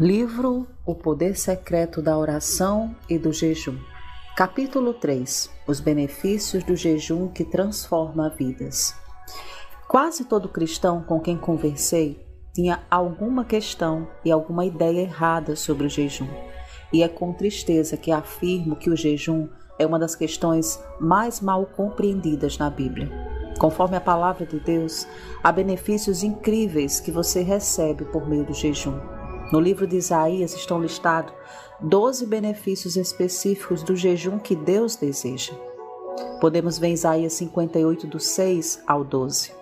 Livro O Poder Secreto da Oração e do Jejum. Capítulo 3 Os benefícios do jejum que transforma vidas. Quase todo cristão com quem conversei tinha alguma questão e alguma ideia errada sobre o jejum. E é com tristeza que afirmo que o jejum é uma das questões mais mal compreendidas na Bíblia. Conforme a palavra de Deus, há benefícios incríveis que você recebe por meio do jejum. No livro de Isaías estão listados 12 benefícios específicos do jejum que Deus deseja. Podemos ver Isaías 58, do 6 ao 12.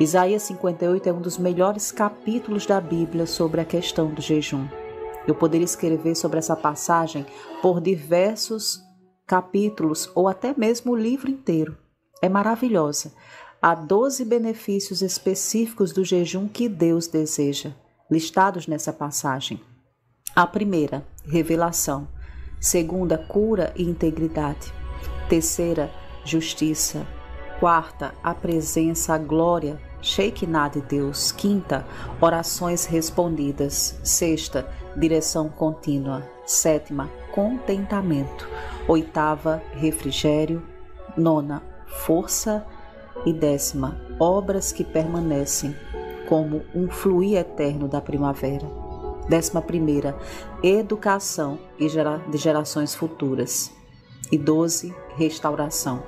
Isaías 58 é um dos melhores capítulos da Bíblia sobre a questão do jejum. Eu poderia escrever sobre essa passagem por diversos capítulos ou até mesmo o livro inteiro. É maravilhosa. Há 12 benefícios específicos do jejum que Deus deseja listados nessa passagem. A primeira, revelação. Segunda, cura e integridade. Terceira, justiça. Quarta, a presença, a glória, Shekinah de Deus. Quinta, orações respondidas. Sexta, direção contínua. Sétima, contentamento. Oitava, refrigério. Nona, força. E décima, obras que permanecem como um fluir eterno da primavera. Décima primeira, educação e gera, de gerações futuras. E doze, restauração.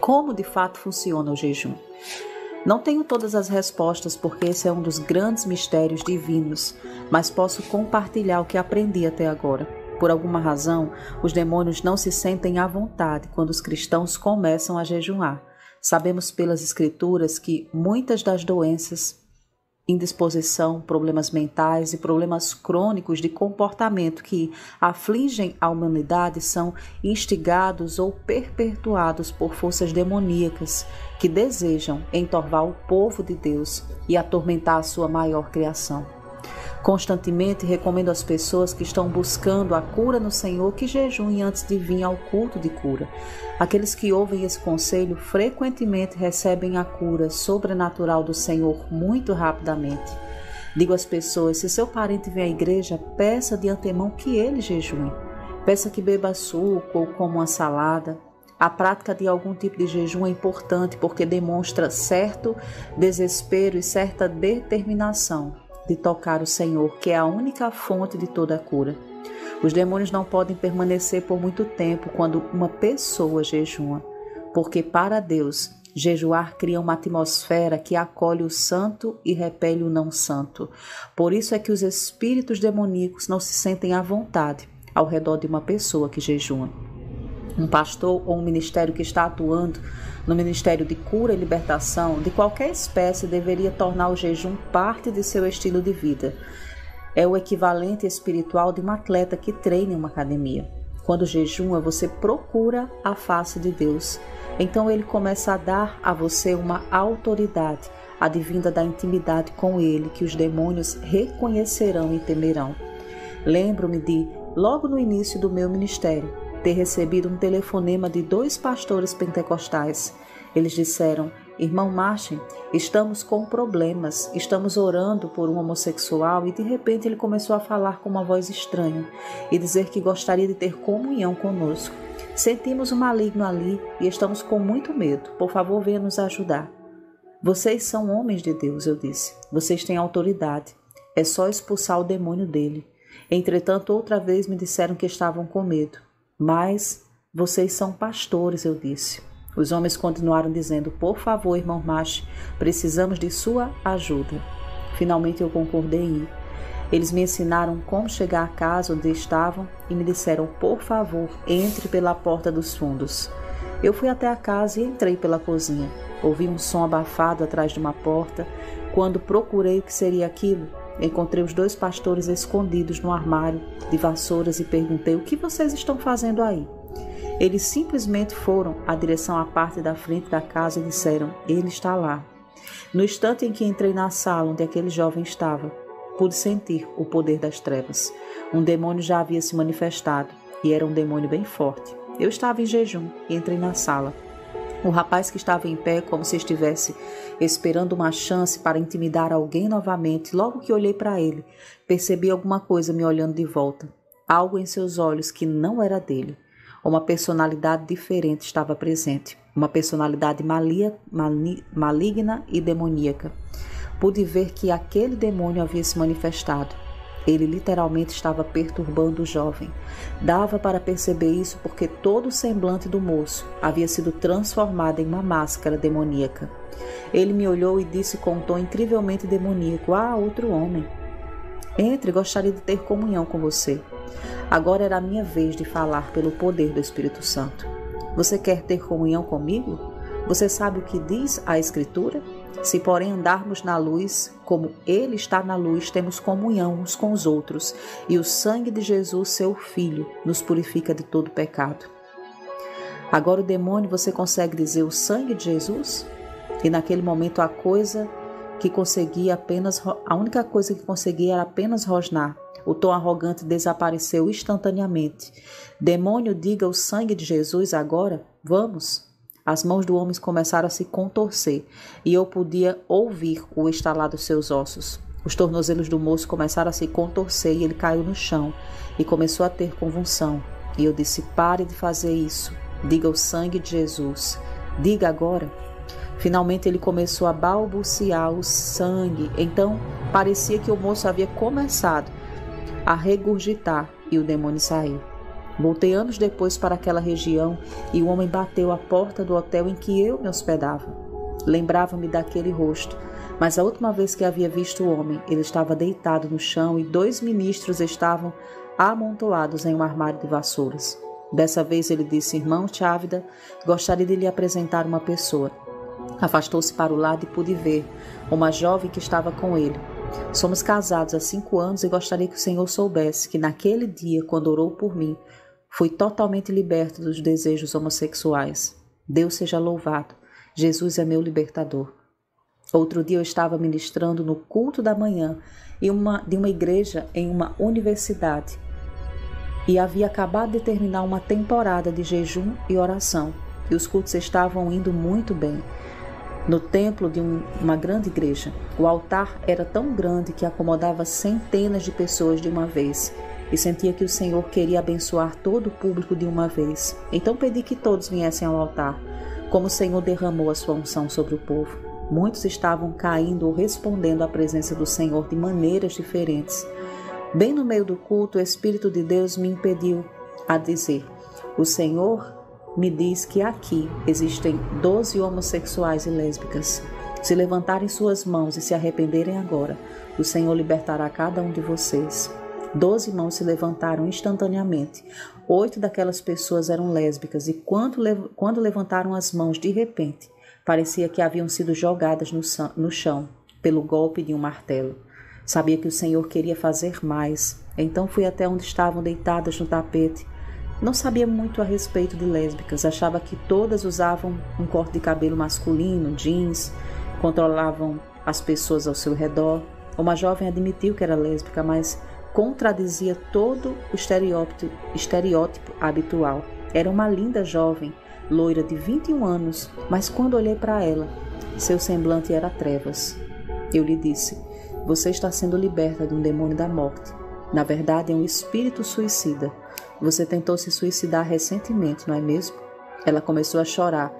Como de fato funciona o jejum? Não tenho todas as respostas porque esse é um dos grandes mistérios divinos, mas posso compartilhar o que aprendi até agora. Por alguma razão, os demônios não se sentem à vontade quando os cristãos começam a jejuar. Sabemos pelas Escrituras que muitas das doenças, indisposição, problemas mentais e problemas crônicos de comportamento que afligem a humanidade são instigados ou perpetuados por forças demoníacas que desejam entorvar o povo de Deus e atormentar a sua maior criação. Constantemente recomendo às pessoas que estão buscando a cura no Senhor que jejuem antes de vir ao culto de cura. Aqueles que ouvem esse conselho frequentemente recebem a cura sobrenatural do Senhor muito rapidamente. Digo às pessoas: se seu parente vem à igreja, peça de antemão que ele jejue. Peça que beba suco ou coma uma salada. A prática de algum tipo de jejum é importante porque demonstra certo desespero e certa determinação de tocar o Senhor, que é a única fonte de toda a cura. Os demônios não podem permanecer por muito tempo quando uma pessoa jejua, porque para Deus, jejuar cria uma atmosfera que acolhe o santo e repele o não santo. Por isso é que os espíritos demoníacos não se sentem à vontade ao redor de uma pessoa que jejua um pastor ou um ministério que está atuando no ministério de cura e libertação de qualquer espécie deveria tornar o jejum parte de seu estilo de vida. É o equivalente espiritual de um atleta que treina em uma academia. Quando jejuma, você procura a face de Deus. Então ele começa a dar a você uma autoridade, advinda da intimidade com ele, que os demônios reconhecerão e temerão. Lembro-me de, logo no início do meu ministério, ter recebido um telefonema de dois pastores pentecostais. Eles disseram: Irmão Martin, estamos com problemas, estamos orando por um homossexual e de repente ele começou a falar com uma voz estranha e dizer que gostaria de ter comunhão conosco. Sentimos um maligno ali e estamos com muito medo. Por favor, venha nos ajudar. Vocês são homens de Deus, eu disse. Vocês têm autoridade. É só expulsar o demônio dele. Entretanto, outra vez me disseram que estavam com medo. Mas vocês são pastores, eu disse. Os homens continuaram dizendo: Por favor, irmão Mache, precisamos de sua ajuda. Finalmente eu concordei em ir. Eles me ensinaram como chegar à casa onde estavam e me disseram: Por favor, entre pela porta dos fundos. Eu fui até a casa e entrei pela cozinha. Ouvi um som abafado atrás de uma porta. Quando procurei o que seria aquilo, Encontrei os dois pastores escondidos no armário de vassouras e perguntei: O que vocês estão fazendo aí? Eles simplesmente foram à direção à parte da frente da casa e disseram: Ele está lá. No instante em que entrei na sala onde aquele jovem estava, pude sentir o poder das trevas. Um demônio já havia se manifestado e era um demônio bem forte. Eu estava em jejum e entrei na sala. O rapaz que estava em pé, como se estivesse esperando uma chance para intimidar alguém novamente, logo que olhei para ele, percebi alguma coisa me olhando de volta. Algo em seus olhos que não era dele. Uma personalidade diferente estava presente. Uma personalidade malia, mali, maligna e demoníaca. Pude ver que aquele demônio havia se manifestado. Ele literalmente estava perturbando o jovem. Dava para perceber isso porque todo o semblante do moço havia sido transformado em uma máscara demoníaca. Ele me olhou e disse com um tom incrivelmente demoníaco: Ah, outro homem. Entre, gostaria de ter comunhão com você. Agora era a minha vez de falar pelo poder do Espírito Santo. Você quer ter comunhão comigo? Você sabe o que diz a Escritura? Se, porém, andarmos na luz, como Ele está na luz, temos comunhão uns com os outros, e o sangue de Jesus, seu Filho, nos purifica de todo pecado. Agora, o demônio, você consegue dizer o sangue de Jesus? E naquele momento, a coisa que conseguia apenas, a única coisa que conseguia era apenas rosnar. O tom arrogante desapareceu instantaneamente. Demônio, diga o sangue de Jesus agora? Vamos. As mãos do homem começaram a se contorcer e eu podia ouvir o estalar dos seus ossos. Os tornozelos do moço começaram a se contorcer e ele caiu no chão e começou a ter convulsão. E eu disse: Pare de fazer isso. Diga o sangue de Jesus. Diga agora. Finalmente ele começou a balbuciar o sangue. Então parecia que o moço havia começado a regurgitar e o demônio saiu. Voltei anos depois para aquela região e o homem bateu a porta do hotel em que eu me hospedava. Lembrava-me daquele rosto, mas a última vez que havia visto o homem, ele estava deitado no chão e dois ministros estavam amontoados em um armário de vassouras. Dessa vez ele disse: Irmão Chávida, gostaria de lhe apresentar uma pessoa. Afastou-se para o lado e pude ver uma jovem que estava com ele. Somos casados há cinco anos e gostaria que o Senhor soubesse que naquele dia, quando orou por mim, Fui totalmente liberto dos desejos homossexuais. Deus seja louvado. Jesus é meu libertador. Outro dia eu estava ministrando no culto da manhã em uma, de uma igreja em uma universidade e havia acabado de terminar uma temporada de jejum e oração e os cultos estavam indo muito bem. No templo de um, uma grande igreja, o altar era tão grande que acomodava centenas de pessoas de uma vez e sentia que o Senhor queria abençoar todo o público de uma vez. Então pedi que todos viessem ao altar, como o Senhor derramou a sua unção sobre o povo. Muitos estavam caindo ou respondendo à presença do Senhor de maneiras diferentes. Bem no meio do culto, o Espírito de Deus me impediu a dizer: O Senhor me diz que aqui existem doze homossexuais e lésbicas. Se levantarem suas mãos e se arrependerem agora, o Senhor libertará cada um de vocês. Doze mãos se levantaram instantaneamente. Oito daquelas pessoas eram lésbicas e quando, quando levantaram as mãos de repente, parecia que haviam sido jogadas no, no chão pelo golpe de um martelo. Sabia que o Senhor queria fazer mais, então fui até onde estavam deitadas no tapete. Não sabia muito a respeito de lésbicas, achava que todas usavam um corte de cabelo masculino, jeans, controlavam as pessoas ao seu redor. Uma jovem admitiu que era lésbica, mas contradizia todo o estereótipo, estereótipo habitual. Era uma linda jovem, loira de 21 anos, mas quando olhei para ela, seu semblante era trevas. Eu lhe disse: Você está sendo liberta de um demônio da morte. Na verdade, é um espírito suicida. Você tentou se suicidar recentemente, não é mesmo? Ela começou a chorar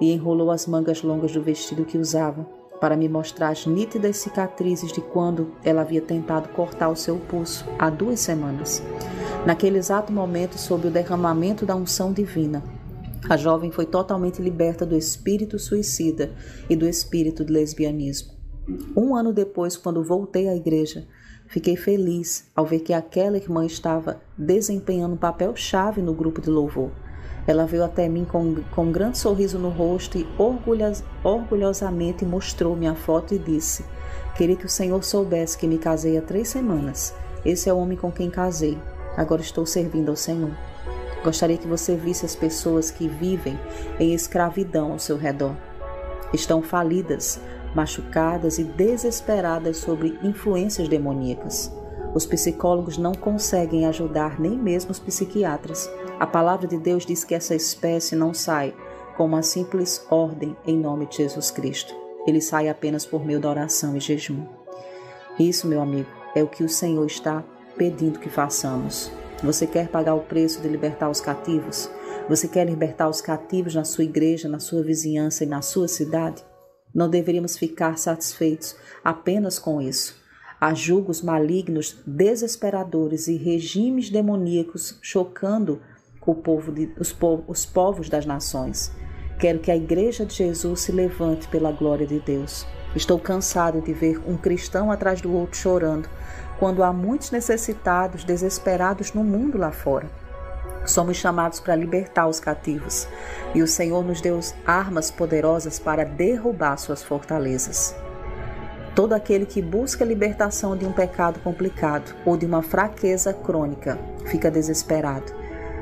e enrolou as mangas longas do vestido que usava para me mostrar as nítidas cicatrizes de quando ela havia tentado cortar o seu pulso há duas semanas. Naquele exato momento, sob o derramamento da unção divina, a jovem foi totalmente liberta do espírito suicida e do espírito de lesbianismo. Um ano depois, quando voltei à igreja, fiquei feliz ao ver que aquela irmã estava desempenhando um papel chave no grupo de louvor. Ela veio até mim com, com um grande sorriso no rosto e orgulhos, orgulhosamente mostrou-me a foto e disse: Queria que o Senhor soubesse que me casei há três semanas. Esse é o homem com quem casei. Agora estou servindo ao Senhor. Gostaria que você visse as pessoas que vivem em escravidão ao seu redor. Estão falidas, machucadas e desesperadas sobre influências demoníacas. Os psicólogos não conseguem ajudar nem mesmo os psiquiatras. A palavra de Deus diz que essa espécie não sai como uma simples ordem em nome de Jesus Cristo. Ele sai apenas por meio da oração e jejum. Isso, meu amigo, é o que o Senhor está pedindo que façamos. Você quer pagar o preço de libertar os cativos? Você quer libertar os cativos na sua igreja, na sua vizinhança e na sua cidade? Não deveríamos ficar satisfeitos apenas com isso. Há julgos malignos, desesperadores e regimes demoníacos chocando o povo de, os, os povos das nações. Quero que a Igreja de Jesus se levante pela glória de Deus. Estou cansado de ver um cristão atrás do outro chorando, quando há muitos necessitados, desesperados no mundo lá fora. Somos chamados para libertar os cativos e o Senhor nos deu armas poderosas para derrubar suas fortalezas. Todo aquele que busca a libertação de um pecado complicado ou de uma fraqueza crônica fica desesperado.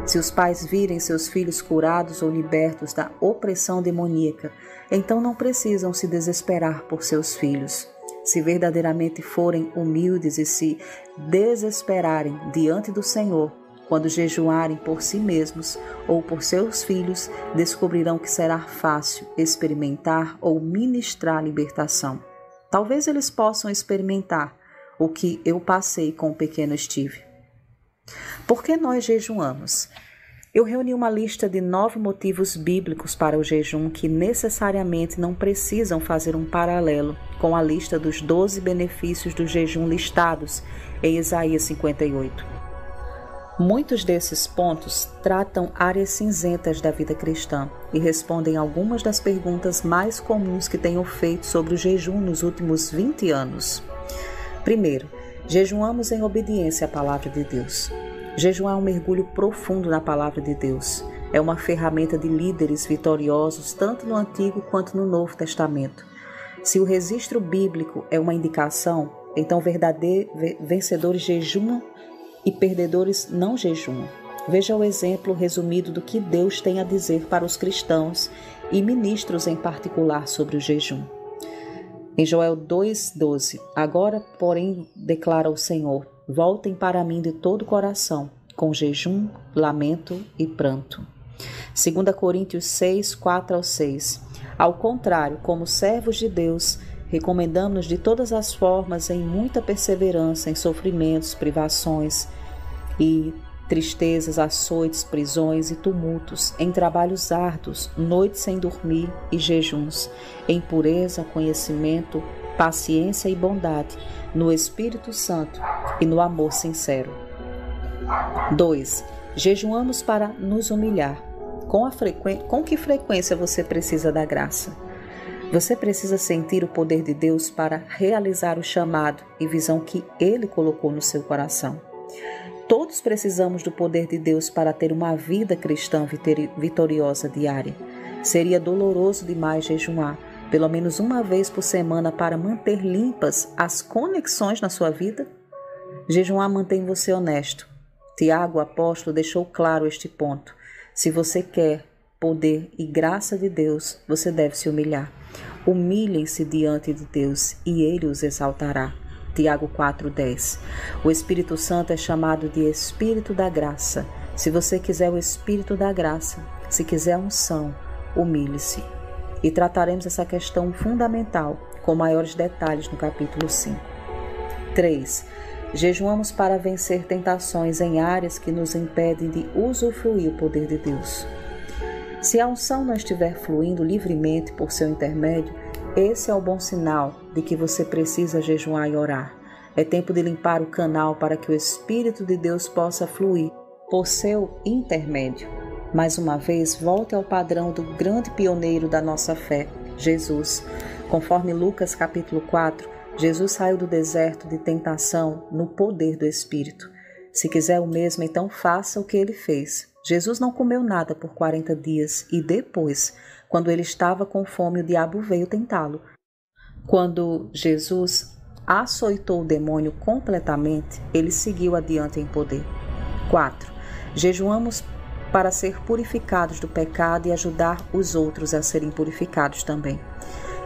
Se os pais virem seus filhos curados ou libertos da opressão demoníaca, então não precisam se desesperar por seus filhos se verdadeiramente forem humildes e se desesperarem diante do Senhor, quando jejuarem por si mesmos ou por seus filhos, descobrirão que será fácil experimentar ou ministrar libertação. Talvez eles possam experimentar o que eu passei com o pequeno Steve. Por que nós jejuamos? Eu reuni uma lista de nove motivos bíblicos para o jejum que necessariamente não precisam fazer um paralelo com a lista dos doze benefícios do jejum listados em Isaías 58. Muitos desses pontos tratam áreas cinzentas da vida cristã e respondem algumas das perguntas mais comuns que tenho feito sobre o jejum nos últimos 20 anos. Primeiro, jejuamos em obediência à palavra de Deus. Jejuar é um mergulho profundo na palavra de Deus. É uma ferramenta de líderes vitoriosos tanto no Antigo quanto no Novo Testamento. Se o registro bíblico é uma indicação, então vencedores jejumam e perdedores não jejuam. Veja o exemplo resumido do que Deus tem a dizer para os cristãos e ministros em particular sobre o jejum. Em Joel 2,12: Agora, porém, declara o Senhor: Voltem para mim de todo o coração, com jejum, lamento e pranto. 2 Coríntios 6, 4 ao 6. Ao contrário, como servos de Deus, recomendamos-nos de todas as formas em muita perseverança em sofrimentos, privações e tristezas, açoites, prisões e tumultos, em trabalhos árduos, noites sem dormir e jejuns, em pureza, conhecimento, paciência e bondade, no Espírito Santo e no amor sincero. 2. Jejuamos para nos humilhar. Com, Com que frequência você precisa da graça? Você precisa sentir o poder de Deus para realizar o chamado e visão que Ele colocou no seu coração. Todos precisamos do poder de Deus para ter uma vida cristã vitoriosa diária. Seria doloroso demais jejuar, pelo menos uma vez por semana para manter limpas as conexões na sua vida? Jejuar mantém você honesto. Tiago, apóstolo, deixou claro este ponto. Se você quer poder e graça de Deus, você deve se humilhar. Humilhem-se diante de Deus e ele os exaltará. Tiago 4:10. O Espírito Santo é chamado de Espírito da Graça. Se você quiser o Espírito da Graça, se quiser unção, humilhe-se e trataremos essa questão fundamental com maiores detalhes no capítulo 5. 3. Jejuamos para vencer tentações em áreas que nos impedem de usufruir o poder de Deus. Se a unção não estiver fluindo livremente por seu intermédio, esse é o bom sinal de que você precisa jejuar e orar. É tempo de limpar o canal para que o Espírito de Deus possa fluir por seu intermédio. Mais uma vez, volte ao padrão do grande pioneiro da nossa fé, Jesus. Conforme Lucas capítulo 4, Jesus saiu do deserto de tentação no poder do Espírito. Se quiser o mesmo, então faça o que ele fez. Jesus não comeu nada por 40 dias e depois, quando ele estava com fome, o diabo veio tentá-lo. Quando Jesus açoitou o demônio completamente, ele seguiu adiante em poder. 4. Jejuamos para ser purificados do pecado e ajudar os outros a serem purificados também.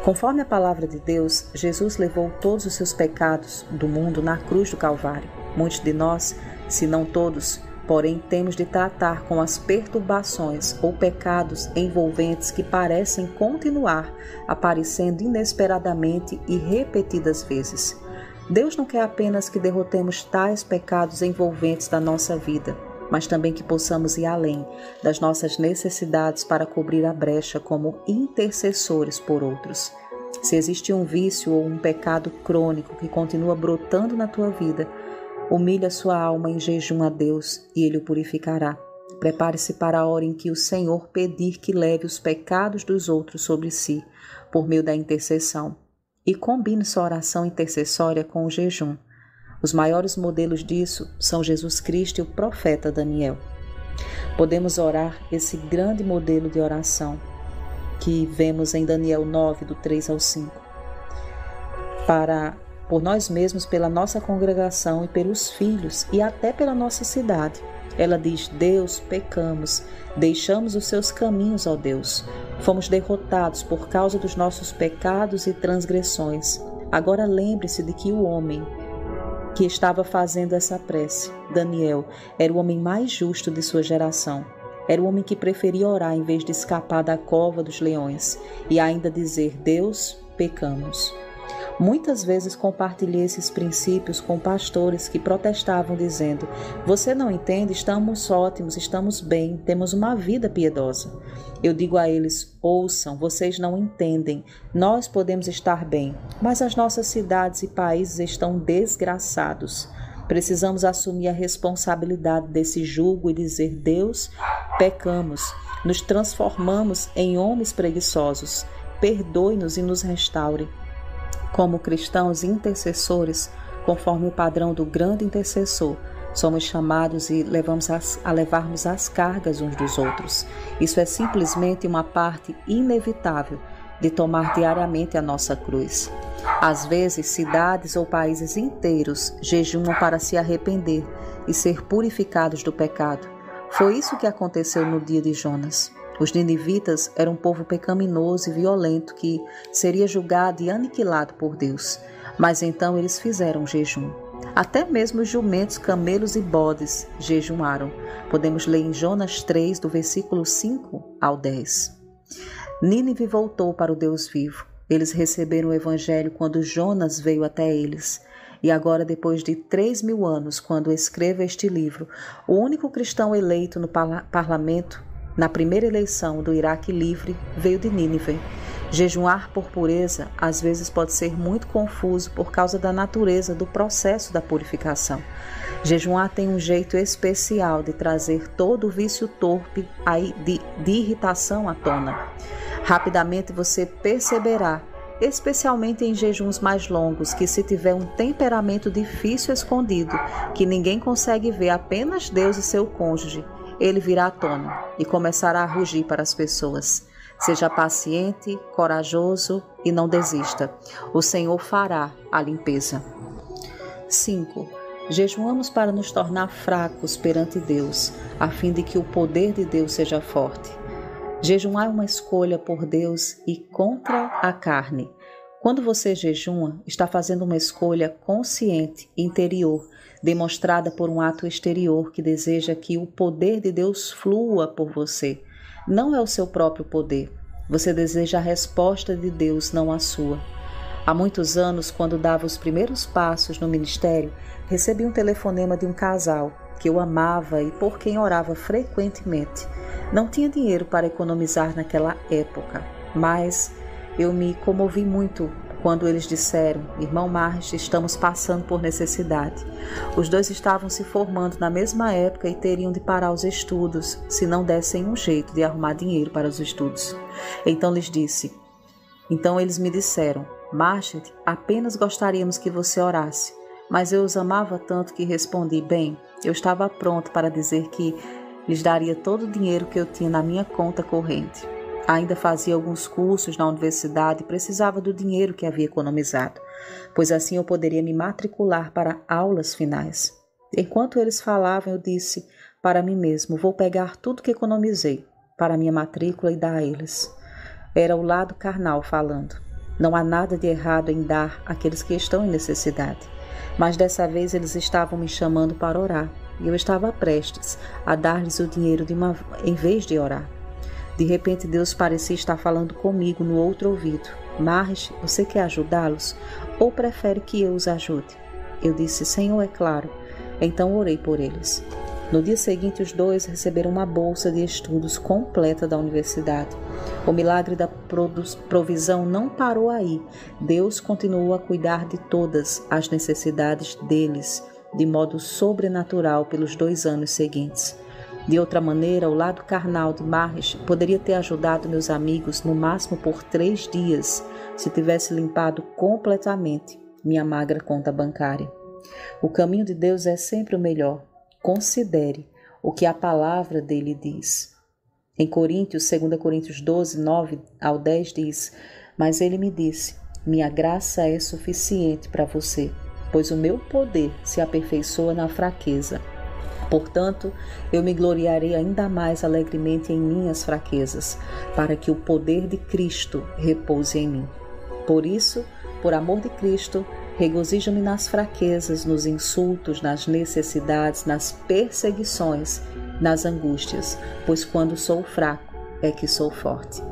Conforme a palavra de Deus, Jesus levou todos os seus pecados do mundo na cruz do Calvário. Muitos de nós, se não todos, porém temos de tratar com as perturbações ou pecados envolventes que parecem continuar aparecendo inesperadamente e repetidas vezes. Deus não quer apenas que derrotemos tais pecados envolventes da nossa vida, mas também que possamos ir além das nossas necessidades para cobrir a brecha como intercessores por outros. Se existe um vício ou um pecado crônico que continua brotando na tua vida, humilhe a sua alma em jejum a Deus e ele o purificará. Prepare-se para a hora em que o Senhor pedir que leve os pecados dos outros sobre si, por meio da intercessão. E combine sua oração intercessória com o jejum. Os maiores modelos disso são Jesus Cristo e o profeta Daniel. Podemos orar esse grande modelo de oração que vemos em Daniel 9, do 3 ao 5. Para por nós mesmos, pela nossa congregação e pelos filhos e até pela nossa cidade. Ela diz: Deus, pecamos, deixamos os seus caminhos, ó Deus. Fomos derrotados por causa dos nossos pecados e transgressões. Agora lembre-se de que o homem que estava fazendo essa prece, Daniel, era o homem mais justo de sua geração. Era o homem que preferia orar em vez de escapar da cova dos leões e ainda dizer: Deus, pecamos. Muitas vezes compartilhei esses princípios com pastores que protestavam, dizendo: Você não entende? Estamos ótimos, estamos bem, temos uma vida piedosa. Eu digo a eles: Ouçam, vocês não entendem. Nós podemos estar bem, mas as nossas cidades e países estão desgraçados. Precisamos assumir a responsabilidade desse julgo e dizer: Deus, pecamos, nos transformamos em homens preguiçosos. Perdoe-nos e nos restaure. Como cristãos intercessores, conforme o padrão do grande intercessor, somos chamados e levamos as, a levarmos as cargas uns dos outros. Isso é simplesmente uma parte inevitável de tomar diariamente a nossa cruz. Às vezes, cidades ou países inteiros jejumam para se arrepender e ser purificados do pecado. Foi isso que aconteceu no dia de Jonas. Os ninivitas eram um povo pecaminoso e violento que seria julgado e aniquilado por Deus. Mas então eles fizeram jejum. Até mesmo os jumentos, camelos e bodes jejuaram. Podemos ler em Jonas 3, do versículo 5 ao 10. Nínive voltou para o Deus vivo. Eles receberam o evangelho quando Jonas veio até eles. E agora, depois de três mil anos, quando escreva este livro, o único cristão eleito no parlamento na primeira eleição do Iraque livre, veio de Nínive. Jejuar por pureza às vezes pode ser muito confuso por causa da natureza do processo da purificação. Jejuar tem um jeito especial de trazer todo o vício torpe de, de irritação à tona. Rapidamente você perceberá, especialmente em jejuns mais longos, que se tiver um temperamento difícil escondido, que ninguém consegue ver, apenas Deus e seu cônjuge, ele virá à tona e começará a rugir para as pessoas. Seja paciente, corajoso e não desista. O Senhor fará a limpeza. 5. Jejuamos para nos tornar fracos perante Deus, a fim de que o poder de Deus seja forte. Jejuar é uma escolha por Deus e contra a carne. Quando você jejuma, está fazendo uma escolha consciente, interior, demonstrada por um ato exterior que deseja que o poder de Deus flua por você. Não é o seu próprio poder. Você deseja a resposta de Deus, não a sua. Há muitos anos, quando dava os primeiros passos no ministério, recebi um telefonema de um casal que eu amava e por quem orava frequentemente. Não tinha dinheiro para economizar naquela época, mas eu me comovi muito quando eles disseram: Irmão Marres, estamos passando por necessidade. Os dois estavam se formando na mesma época e teriam de parar os estudos se não dessem um jeito de arrumar dinheiro para os estudos. Então lhes disse: Então eles me disseram: Marchet, apenas gostaríamos que você orasse. Mas eu os amava tanto que respondi: Bem, eu estava pronto para dizer que lhes daria todo o dinheiro que eu tinha na minha conta corrente. Ainda fazia alguns cursos na universidade e precisava do dinheiro que havia economizado, pois assim eu poderia me matricular para aulas finais. Enquanto eles falavam, eu disse para mim mesmo: vou pegar tudo que economizei para minha matrícula e dar a eles. Era o lado carnal falando. Não há nada de errado em dar àqueles que estão em necessidade. Mas dessa vez eles estavam me chamando para orar e eu estava prestes a dar-lhes o dinheiro uma, em vez de orar. De repente, Deus parecia estar falando comigo no outro ouvido. Marge, você quer ajudá-los? Ou prefere que eu os ajude? Eu disse, Senhor, é claro. Então orei por eles. No dia seguinte, os dois receberam uma bolsa de estudos completa da universidade. O milagre da provisão não parou aí. Deus continuou a cuidar de todas as necessidades deles de modo sobrenatural pelos dois anos seguintes. De outra maneira, o lado carnal de Marres poderia ter ajudado meus amigos no máximo por três dias, se tivesse limpado completamente minha magra conta bancária. O caminho de Deus é sempre o melhor. Considere o que a palavra dele diz. Em Coríntios, 2 Coríntios 12, 9 ao 10 diz: Mas ele me disse: Minha graça é suficiente para você, pois o meu poder se aperfeiçoa na fraqueza. Portanto, eu me gloriarei ainda mais alegremente em minhas fraquezas, para que o poder de Cristo repouse em mim. Por isso, por amor de Cristo, regozijo-me nas fraquezas, nos insultos, nas necessidades, nas perseguições, nas angústias, pois quando sou fraco é que sou forte.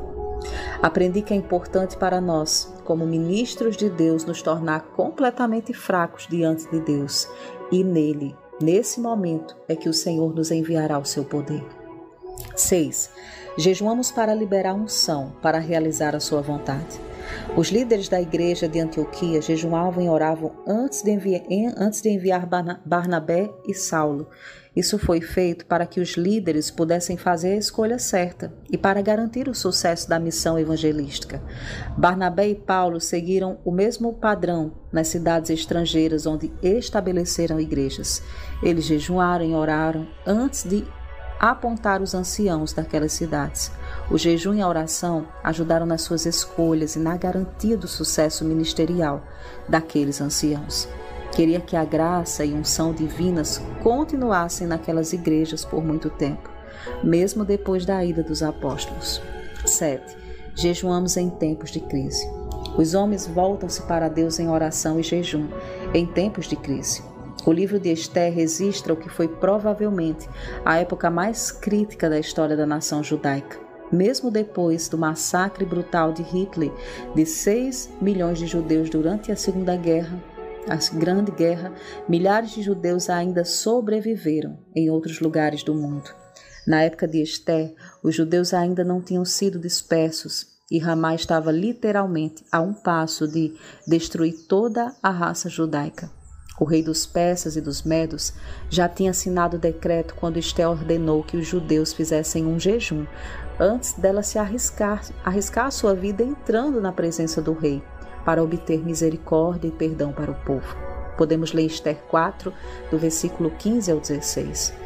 Aprendi que é importante para nós, como ministros de Deus, nos tornar completamente fracos diante de Deus e nele Nesse momento é que o Senhor nos enviará o seu poder. 6. Jejuamos para liberar unção, para realizar a sua vontade. Os líderes da igreja de Antioquia jejuavam e oravam antes de, enviar, antes de enviar Barnabé e Saulo, isso foi feito para que os líderes pudessem fazer a escolha certa e para garantir o sucesso da missão evangelística. Barnabé e Paulo seguiram o mesmo padrão nas cidades estrangeiras onde estabeleceram igrejas. Eles jejuaram e oraram antes de apontar os anciãos daquelas cidades. O jejum e a oração ajudaram nas suas escolhas e na garantia do sucesso ministerial daqueles anciãos. Queria que a graça e unção divinas continuassem naquelas igrejas por muito tempo, mesmo depois da ida dos apóstolos. 7. Jejuamos em tempos de crise. Os homens voltam-se para Deus em oração e jejum em tempos de crise. O livro de Esther registra o que foi provavelmente a época mais crítica da história da nação judaica. Mesmo depois do massacre brutal de Hitler de 6 milhões de judeus durante a Segunda Guerra, a Grande Guerra, milhares de judeus ainda sobreviveram em outros lugares do mundo. Na época de Esté, os judeus ainda não tinham sido dispersos e Ramá estava literalmente a um passo de destruir toda a raça judaica. O rei dos persas e dos medos já tinha assinado o decreto quando Esté ordenou que os judeus fizessem um jejum antes dela se arriscar, arriscar sua vida entrando na presença do rei para obter misericórdia e perdão para o povo. Podemos ler Esther 4, do versículo 15 ao 16.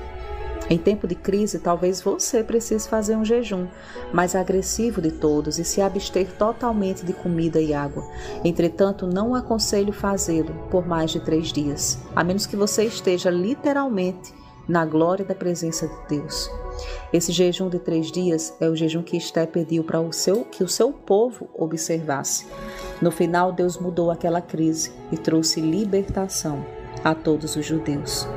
Em tempo de crise, talvez você precise fazer um jejum mais agressivo de todos e se abster totalmente de comida e água. Entretanto, não aconselho fazê-lo por mais de três dias, a menos que você esteja literalmente na glória da presença de Deus. Esse jejum de três dias é o jejum que Esté pediu para o seu, que o seu povo observasse. No final, Deus mudou aquela crise e trouxe libertação a todos os judeus.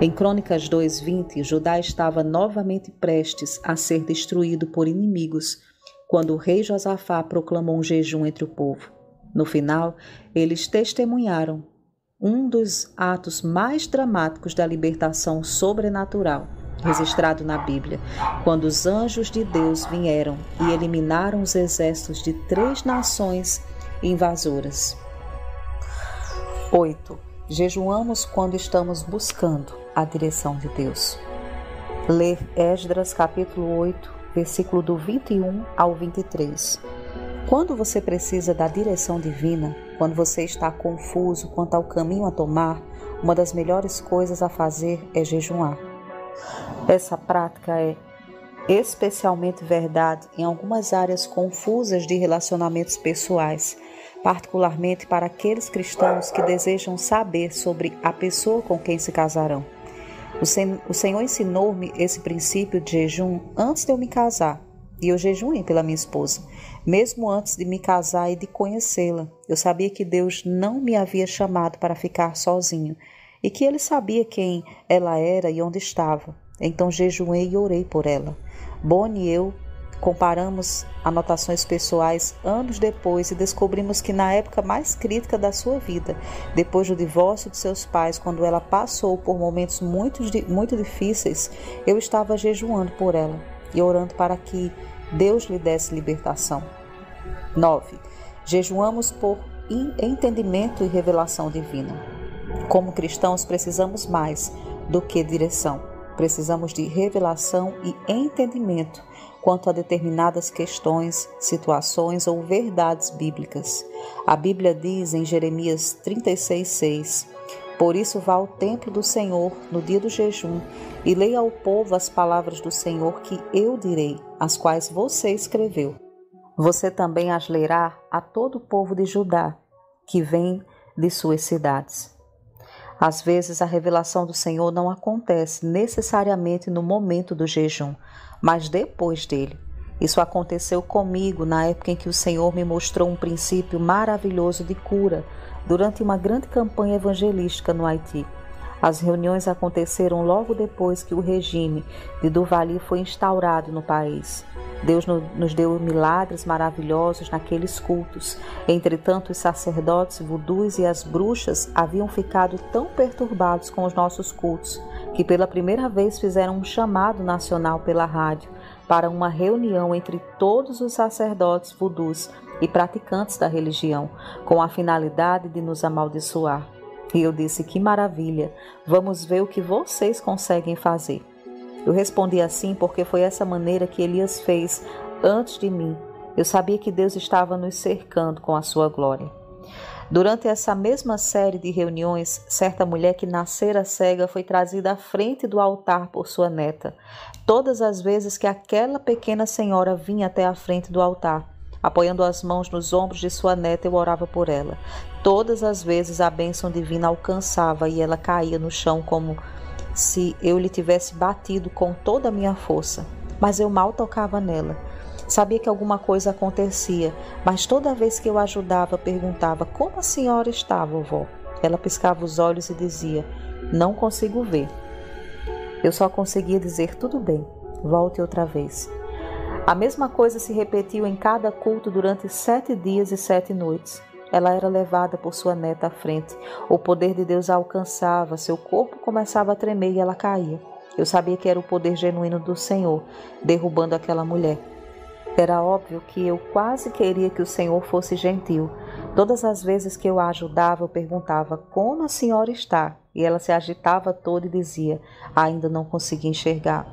Em Crônicas 2:20, Judá estava novamente prestes a ser destruído por inimigos, quando o rei Josafá proclamou um jejum entre o povo. No final, eles testemunharam um dos atos mais dramáticos da libertação sobrenatural registrado na Bíblia, quando os anjos de Deus vieram e eliminaram os exércitos de três nações invasoras. 8. Jejuamos quando estamos buscando a direção de Deus. Ler Esdras capítulo 8, versículo do 21 ao 23. Quando você precisa da direção divina, quando você está confuso quanto ao caminho a tomar, uma das melhores coisas a fazer é jejuar. Essa prática é especialmente verdade em algumas áreas confusas de relacionamentos pessoais, particularmente para aqueles cristãos que desejam saber sobre a pessoa com quem se casarão. O Senhor ensinou-me esse princípio de jejum antes de eu me casar, e eu jejuei pela minha esposa, mesmo antes de me casar e de conhecê-la. Eu sabia que Deus não me havia chamado para ficar sozinho e que ele sabia quem ela era e onde estava. Então jejuei e orei por ela. Bonnie e eu comparamos anotações pessoais anos depois e descobrimos que na época mais crítica da sua vida, depois do divórcio de seus pais, quando ela passou por momentos muito, muito difíceis, eu estava jejuando por ela e orando para que Deus lhe desse libertação. 9. Jejuamos por entendimento e revelação divina. Como cristãos, precisamos mais do que direção. Precisamos de revelação e entendimento quanto a determinadas questões, situações ou verdades bíblicas. A Bíblia diz em Jeremias 36:6: Por isso vá ao templo do Senhor no dia do jejum e leia ao povo as palavras do Senhor que eu direi, as quais você escreveu. Você também as lerá a todo o povo de Judá, que vem de suas cidades. Às vezes a revelação do Senhor não acontece necessariamente no momento do jejum, mas depois dele. Isso aconteceu comigo na época em que o Senhor me mostrou um princípio maravilhoso de cura durante uma grande campanha evangelística no Haiti. As reuniões aconteceram logo depois que o regime de Duvali foi instaurado no país. Deus nos deu milagres maravilhosos naqueles cultos. Entretanto, os sacerdotes vudus e as bruxas haviam ficado tão perturbados com os nossos cultos que pela primeira vez fizeram um chamado nacional pela rádio para uma reunião entre todos os sacerdotes vudus e praticantes da religião, com a finalidade de nos amaldiçoar. E eu disse: Que maravilha! Vamos ver o que vocês conseguem fazer. Eu respondi assim porque foi essa maneira que Elias fez antes de mim. Eu sabia que Deus estava nos cercando com a sua glória. Durante essa mesma série de reuniões, certa mulher que nascera cega foi trazida à frente do altar por sua neta. Todas as vezes que aquela pequena senhora vinha até a frente do altar, apoiando as mãos nos ombros de sua neta, eu orava por ela. Todas as vezes a bênção divina alcançava e ela caía no chão como se eu lhe tivesse batido com toda a minha força, mas eu mal tocava nela. Sabia que alguma coisa acontecia, mas toda vez que eu ajudava, perguntava como a senhora está, vovó. Ela piscava os olhos e dizia: Não consigo ver. Eu só conseguia dizer: Tudo bem, volte outra vez. A mesma coisa se repetiu em cada culto durante sete dias e sete noites. Ela era levada por sua neta à frente. O poder de Deus a alcançava, seu corpo começava a tremer e ela caía. Eu sabia que era o poder genuíno do Senhor derrubando aquela mulher. Era óbvio que eu quase queria que o Senhor fosse gentil. Todas as vezes que eu a ajudava, eu perguntava como a senhora está, e ela se agitava toda e dizia: ainda não consegui enxergar.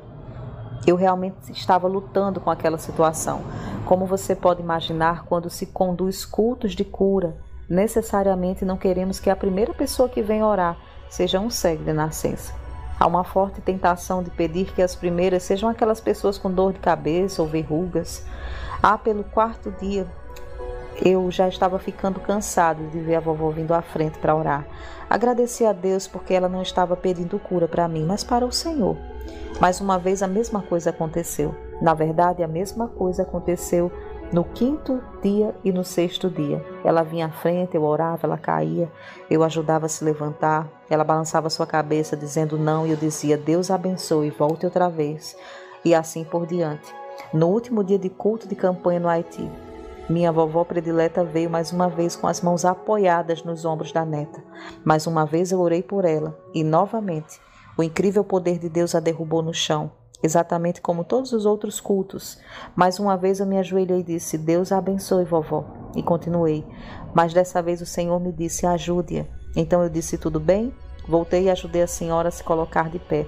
Eu realmente estava lutando com aquela situação. Como você pode imaginar, quando se conduz cultos de cura, necessariamente não queremos que a primeira pessoa que vem orar seja um cego de nascença. Há uma forte tentação de pedir que as primeiras sejam aquelas pessoas com dor de cabeça ou verrugas. Ah, pelo quarto dia, eu já estava ficando cansado de ver a vovó vindo à frente para orar. Agradeci a Deus porque ela não estava pedindo cura para mim, mas para o Senhor. Mais uma vez a mesma coisa aconteceu. Na verdade, a mesma coisa aconteceu no quinto dia e no sexto dia. Ela vinha à frente, eu orava, ela caía, eu ajudava a se levantar, ela balançava sua cabeça dizendo não e eu dizia Deus abençoe, volte outra vez. E assim por diante. No último dia de culto de campanha no Haiti, minha vovó predileta veio mais uma vez com as mãos apoiadas nos ombros da neta. Mais uma vez eu orei por ela e novamente o incrível poder de Deus a derrubou no chão exatamente como todos os outros cultos. Mais uma vez eu me ajoelhei e disse: Deus abençoe, vovó. E continuei. Mas dessa vez o Senhor me disse: Ajude-a. Então eu disse: Tudo bem? Voltei e ajudei a senhora a se colocar de pé.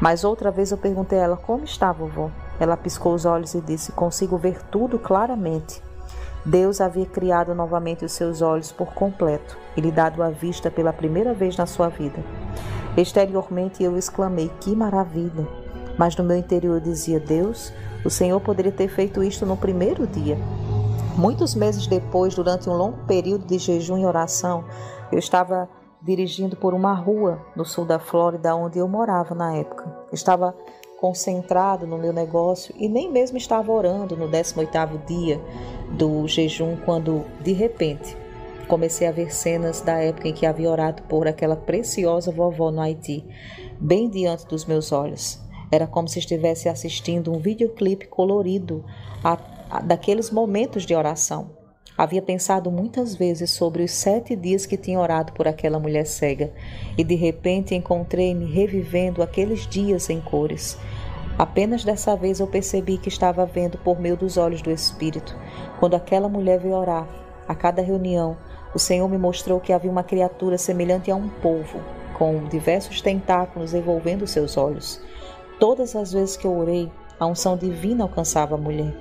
Mas outra vez eu perguntei a ela: Como está, vovó? Ela piscou os olhos e disse: Consigo ver tudo claramente. Deus havia criado novamente os seus olhos por completo e lhe dado a vista pela primeira vez na sua vida. Exteriormente eu exclamei: Que maravilha! Mas no meu interior dizia: Deus, o Senhor poderia ter feito isto no primeiro dia. Muitos meses depois, durante um longo período de jejum e oração, eu estava dirigindo por uma rua no sul da Flórida, onde eu morava na época. estava concentrado no meu negócio e nem mesmo estava orando no 18º dia do jejum quando de repente comecei a ver cenas da época em que havia orado por aquela preciosa vovó no Haiti, bem diante dos meus olhos. Era como se estivesse assistindo um videoclipe colorido a, a, daqueles momentos de oração. Havia pensado muitas vezes sobre os sete dias que tinha orado por aquela mulher cega e de repente encontrei-me revivendo aqueles dias em cores. Apenas dessa vez eu percebi que estava vendo por meio dos olhos do Espírito. Quando aquela mulher veio orar, a cada reunião, o Senhor me mostrou que havia uma criatura semelhante a um polvo, com diversos tentáculos envolvendo seus olhos. Todas as vezes que eu orei, a unção divina alcançava a mulher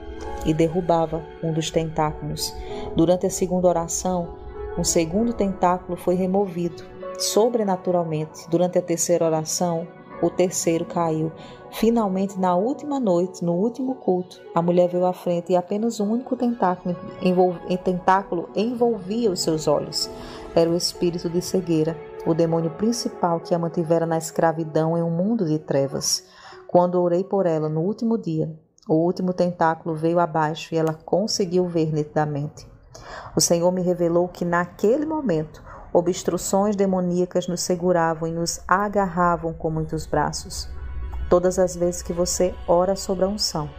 e derrubava um dos tentáculos. Durante a segunda oração, um segundo tentáculo foi removido sobrenaturalmente. Durante a terceira oração, o terceiro caiu. Finalmente, na última noite, no último culto, a mulher veio à frente e apenas um único tentáculo, envol... tentáculo envolvia os seus olhos. Era o espírito de cegueira, o demônio principal que a mantivera na escravidão em um mundo de trevas. Quando orei por ela no último dia, o último tentáculo veio abaixo e ela conseguiu ver nitidamente. O Senhor me revelou que naquele momento obstruções demoníacas nos seguravam e nos agarravam com muitos braços. Todas as vezes que você ora sobre a unção,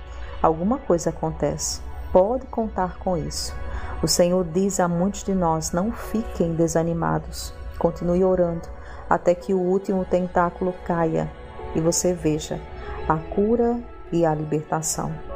alguma coisa acontece. Pode contar com isso. O Senhor diz a muitos de nós: não fiquem desanimados. Continue orando até que o último tentáculo caia e você veja a cura e a libertação.